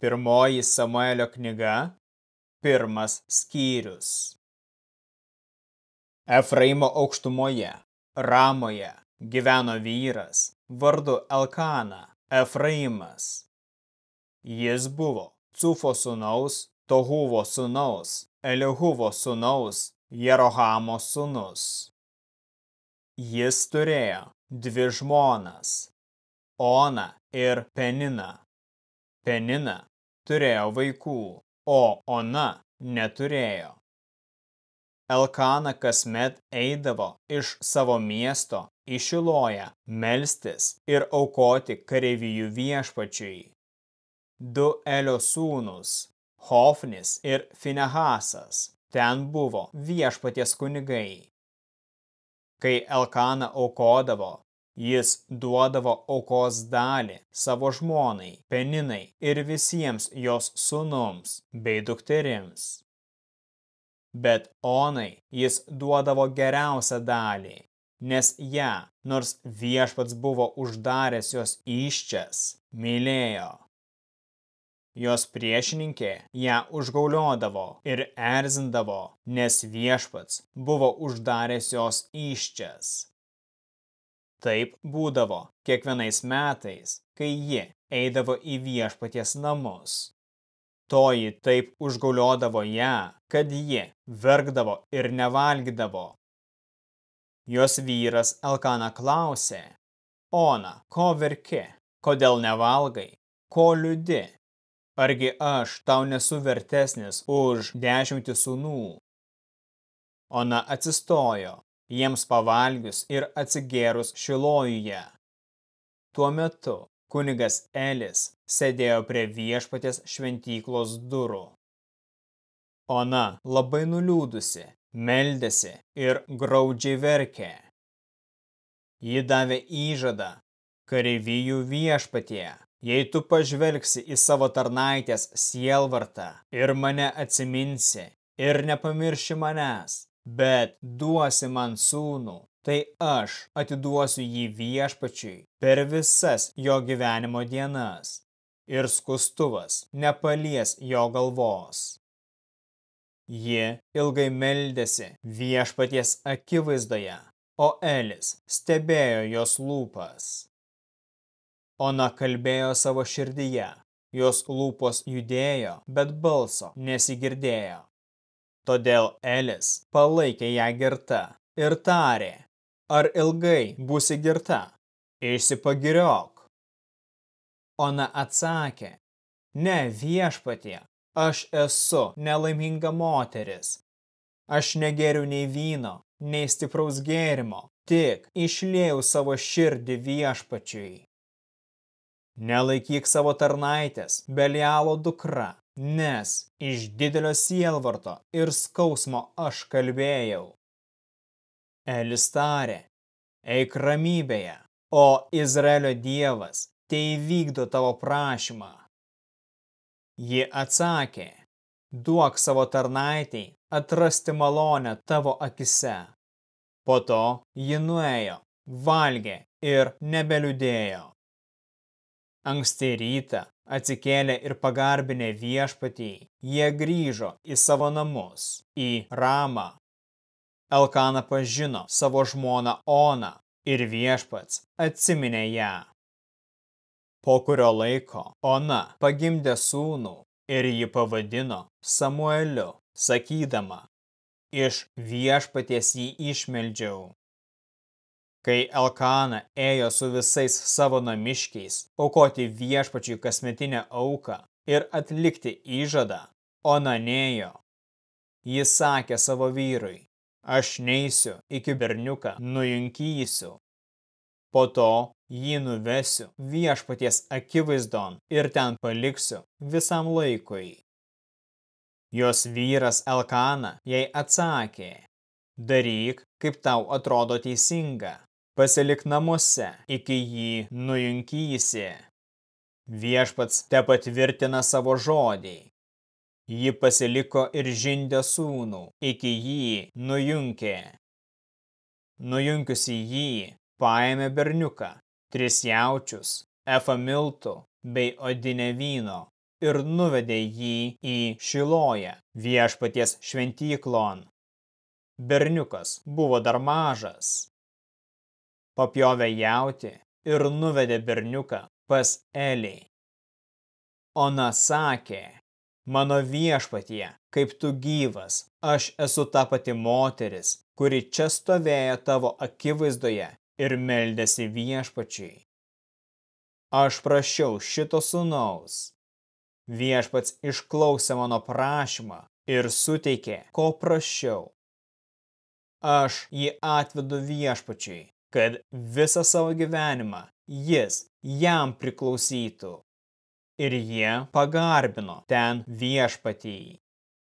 Pirmoji Samuelio knyga, pirmas skyrius. Efraimo aukštumoje, Ramoje, gyveno vyras, vardu Elkana, Efraimas. Jis buvo Cufo sūnaus, Tohuvo sūnaus, Elihuvo sūnaus, Jerohamo sūnus. Jis turėjo dvi žmonas, Ona ir Penina. Penina turėjo vaikų, o Ona neturėjo. Elkana kasmet eidavo iš savo miesto į Šiloją melstis ir aukoti kareivijų viešpačiui. Du Elio sūnus, Hofnis ir Finehasas, ten buvo viešpaties kunigai. Kai Elkana aukodavo, Jis duodavo aukos dalį savo žmonai, peninai ir visiems jos sunums bei dukterims. Bet onai jis duodavo geriausią dalį, nes ją, nors viešpats buvo uždaręs jos iščias, mylėjo. Jos priešininkė ją užgauliodavo ir erzindavo, nes viešpats buvo uždaręs jos iščias. Taip būdavo kiekvienais metais, kai ji eidavo į viešpaties namus. Toji taip užgauliodavo ją, kad ji verkdavo ir nevalgydavo. Jos vyras Elkana klausė, Ona, ko verki, kodėl nevalgai, ko liudi, argi aš tau nesu vertesnis už dešimtį sūnų. Ona atsistojo jiems pavalgius ir atsigėrus šilojuje. Tuo metu kunigas Elis sėdėjo prie viešpatės šventyklos durų. Ona labai nuliūdusi, meldėsi ir graudžiai verkė. Ji davė įžadą kareivijų viešpatie, jei tu pažvelgsi į savo tarnaitės sielvartą ir mane atsiminsi ir nepamirši manęs, bet duosi man sūnų, tai aš atiduosiu jį viešpačiui per visas jo gyvenimo dienas ir skustuvas nepalies jo galvos. Ji ilgai meldėsi viešpaties akivaizdoje, o Elis stebėjo jos lūpas. Ona kalbėjo savo širdyje, jos lūpos judėjo, bet balso nesigirdėjo. Todėl Elis palaikė ją girta ir tarė, ar ilgai būsi girta, išsipagiriok. Ona atsakė, ne viešpatie, aš esu nelaiminga moteris. Aš negeriu nei vyno, nei stipraus gėrimo, tik išlėjau savo širdį viešpačiui. Nelaikyk savo tarnaitės, Belialo dukra, nes iš didelio sielvarto ir skausmo aš kalbėjau. Elis tarė, eik ramybėje, o Izraelio dievas tai vykdo tavo prašymą. Ji atsakė, duok savo tarnaitiai atrasti malonę tavo akise. Po to ji nuėjo, valgė ir nebeliudėjo. Anksti rytą atsikėlė ir pagarbinę viešpatį, jie grįžo į savo namus, į Ramą. Elkana pažino savo žmoną Oną ir viešpats atsiminė ją. Po kurio laiko Ona pagimdė sūnų ir jį pavadino Samueliu, sakydama, iš viešpaties jį išmeldžiau. Kai Elkana ėjo su visais savo namiškiais, aukoti viešpačiui kasmetinę auką ir atlikti įžadą, ona nėjo. Jis sakė savo vyrui, aš neisiu iki berniuką, nujunkysiu. Po to jį nuvesiu viešpaties akivaizdon ir ten paliksiu visam laikui. Jos vyras Elkana jai atsakė, daryk, kaip tau atrodo teisinga pasilik namuose, iki jį nujunkysi. Viešpats te patvirtina savo žodį. Ji pasiliko ir žindė sūnų, iki jį nujunkė. Nujunkiusi jį, paėmė berniuką, tris jaučius, efą miltų bei odinę vyno ir nuvedė jį į Šiloją, viešpaties šventyklon. Berniukas buvo dar mažas. Papjovė jauti ir nuvedė berniuką pas Elį. Ona sakė, mano viešpatie, kaip tu gyvas, aš esu ta pati moteris, kuri čia stovėjo tavo akivaizdoje ir meldėsi viešpačiui. Aš prašiau šito sunaus. Viešpats išklausė mano prašymą ir suteikė, ko prašiau. Aš jį atvedu viešpačiui, kad visą savo gyvenimą jis jam priklausytų. Ir jie pagarbino ten viešpatį.